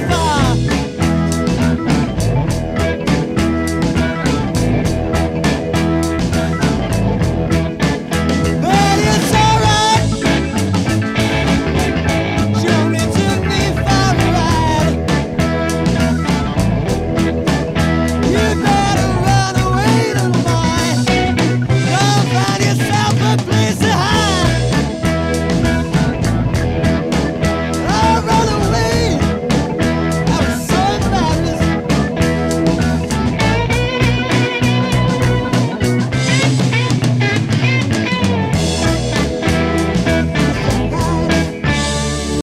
Move.